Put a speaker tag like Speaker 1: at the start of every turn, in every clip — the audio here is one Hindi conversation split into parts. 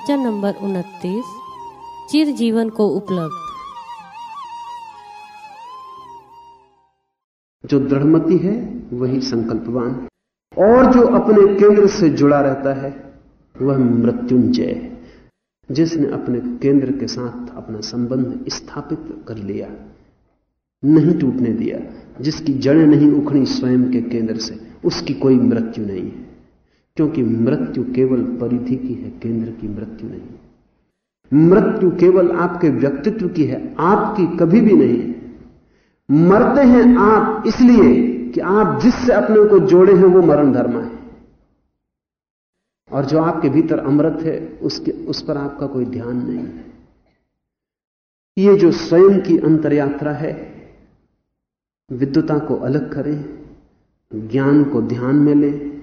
Speaker 1: वचन नंबर उनतीस, चिर जीवन को उपलब्ध।
Speaker 2: जो दृढ़मति है, वही संकल्पवान और जो अपने केंद्र से जुड़ा रहता है, वह मृत्युंजय है। जिसने अपने केंद्र के साथ अपना संबंध स्थापित कर लिया, नहीं टूटने दिया, जिसकी जड़ें नहीं उखड़ी स्वयं के केंद्र से, उसकी कोई मृत्यु नहीं है। क्योंकि मृत्यु केवल परिधि की है, केंद्र की मृत्यु नहीं। मृत्यु केवल आपके व्यक्तित्व की है, आपकी कभी भी नहीं मरते हैं आप इसलिए कि आप जिससे अपने को जोड़े हैं, वो मरण धर्मा है। और जो आपके भीतर अमृत है, उसके, उस पर आपका कोई ध्यान नहीं है। ये जो स्वयं की अंतरयात्रा है, विद्युता को अलग करें, ज्ञान को ध्यान में लें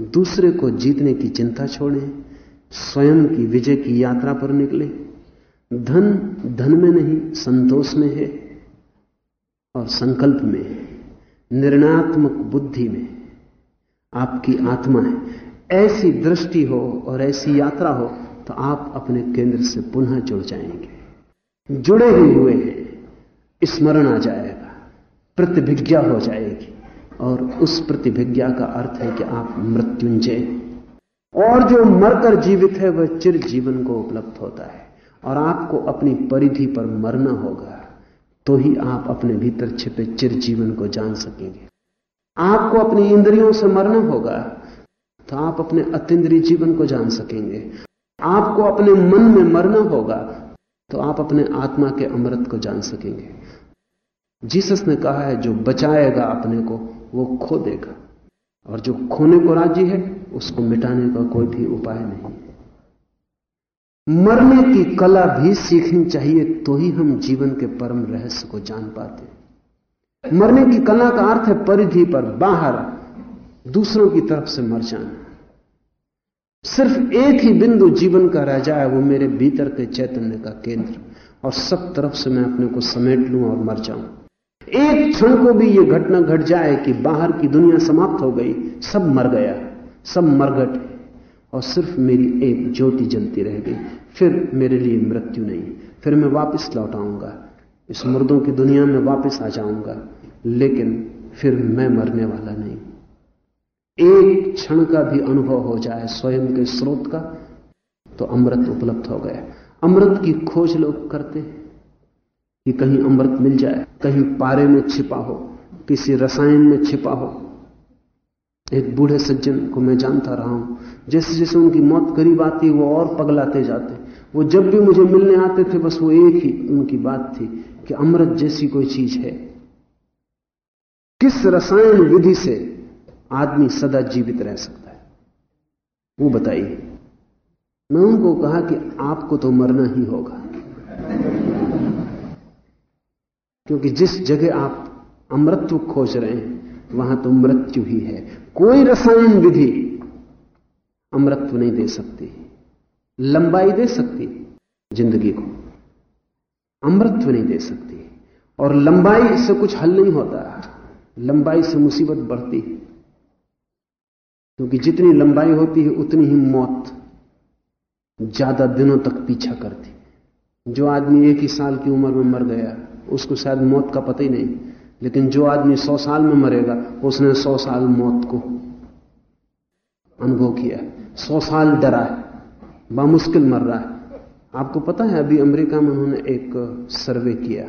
Speaker 2: दूसरे को जीतने की चिंता छोड़ें, स्वयं की विजय की यात्रा पर निकले। धन धन में नहीं, संतोष में है और संकल्प में निर्णयात्मक बुद्धि में आपकी आत्मा है। ऐसी दृष्टि हो और ऐसी यात्रा हो तो आप अपने केंद्र से पुनः जुड़ जाएँगे। जुड़े ही हुए हैं। स्मरण आ जाएगा। प्रतिभिज्ञा हो जाएगी। और उस प्रतिभिज्ञा का अर्थ है कि आप मृत्युंजय। और जो मरकर जीवित है, वह चिर जीवन को उपलब्ध होता है। और आपको अपनी परिधि पर मरना होगा तो ही आप अपने भीतर छिपे चिर जीवन को जान सकेंगे। आपको अपनी इंद्रियों से मरना होगा तो आप अपने अतिद्रीय जीवन को जान सकेंगे। आपको अपने मन में मरना होगा तो आप अपने आत्मा के अमृत को जान सकेंगे। जीसस ने कहा है, जो बचाएगा अपने को वो खो देगा। और जो खोने को राज़ी है, उसको मिटाने का कोई भी उपाय नहीं मरने की कला भी सीखनी चाहिए तो ही हम जीवन के परम रहस्य को जान पाते मरने की कला का अर्थ है परिधि पर बाहर, दूसरों की तरफ़ से मर जाना। सिर्फ़ एक ही बिंदु जीवन का रह जाए, वो मेरे भीतर के चैतन्य का केंद्र। और सब तरफ़ से मैं अपने को समेट लूँ और मर जाऊँ। एक क्षण को भी यह घटना घट जाए कि बाहर की दुनिया समाप्त हो गई, सब मर गया, सब मरगट और सिर्फ़ मेरी एक ज्योति जलती रह गई, फिर मेरे लिए मृत्यु नहीं, फिर मैं वापस लौट आऊँगा, इस मुर्दों की दुनिया में वापस आ जाऊँगा, लेकिन फिर मैं मरने वाला नहीं। एक क्षण का भी अनुभव हो जाए स्वयं के स्रोत का तो अमृत उपलब्ध हो गया। अमृत की खोज लोग करते हैं। कि कहीं अमृत मिल जाए, कहीं पारे में छिपा हो, किसी रसायन में छिपा हो। एक बूढ़े सज्जन को मैं जानता रहा हूँ। जैसे जैसे उनकी मौत करीब आती, वो और पगलाते जाते। वो जब भी मुझे मिलने आते थे, बस वो एक ही उनकी बात थी कि अमृत जैसी कोई चीज़ है। किस रसायन विधि से आदमी सदा जीवित रह सकता है? वो बताइए। मैं उनको कहा कि आपको तो मरना ही होगा। क्योंकि जिस जगह आप अमृत्व खोज रहे हैं, वहाँ तो मृत्यु ही है। कोई रसायन विधि अमृत्व नहीं दे सकती, लंबाई दे सकती ज़िंदगी को अमृत्व नहीं दे सकती। और लंबाई से कुछ हल नहीं होता, लंबाई से मुसीबत बढ़ती है। क्योंकि जितनी लंबाई होती है, उतनी ही मौत ज़्यादा दिनों तक पीछा करती। जो आदमी एक ही साल की उम्र में मर गया उसको शायद मौत का पता ही नहीं। लेकिन जो आदमी सौ साल में मरेगा, उसने सौ साल मौत को अनुभव किया सौ साल डरा है, बामुश्किल मर रहा है। आपको पता है, अभी अमेरिका में उन्होंने एक सर्वे किया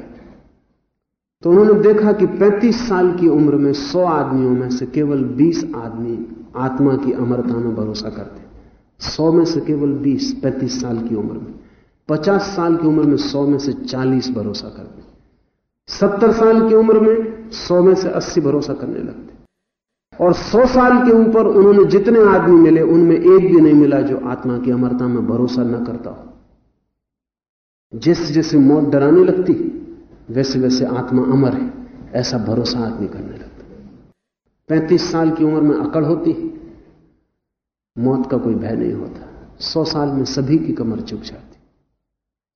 Speaker 2: तो उन्होंने देखा कि 35 साल की उम्र में 100 आदमियों में से केवल 20 आदमी आत्मा की अमरता में भरोसा करते 100 में से केवल 20 35 साल की उम्र में। 50 साल की उम्र में 100 में से 40 भरोसा करते 70 साल की उम्र में सौ में से 80 भरोसा करने लगते। और सौ साल के ऊपर उन्होंने जितने आदमी मिले, उनमें एक भी नहीं मिला जो आत्मा की अमरता में भरोसा न करता हो। जैसे जैसे मौत डराने लगती, वैसे वैसे आत्मा अमर है, ऐसा भरोसा आदमी करने लगता। पैंतीस साल की उम्र में अकड़ होती, मौत का कोई भय नहीं होता। सौ साल में सभी की कमर चुक जाती,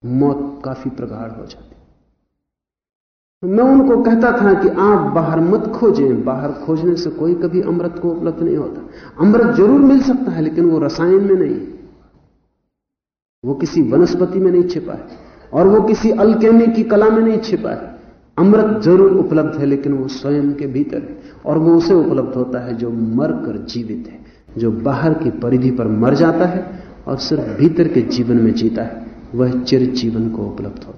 Speaker 2: मौत काफ़ी प्रगाढ़ हो जाती। मैं उनको कहता था कि आप बाहर मत खोजें, बाहर खोजने से कोई कभी अमृत को उपलब्ध नहीं होता। अमृत ज़रूर मिल सकता है, लेकिन वो रसायन में नहीं वो किसी वनस्पति में नहीं छिपा है, और वो किसी अलकेमी की कला में नहीं छिपा है। अमृत ज़रूर उपलब्ध है, लेकिन वो स्वयं के भीतर है, और वो उसे उपलब्ध होता है जो मर कर जीवित है, जो बाहर की परिधि पर मर जाता है, और सिर्फ़ भीतर के जीवन में जीता है। वह चिर जीवन को उपलब्ध होता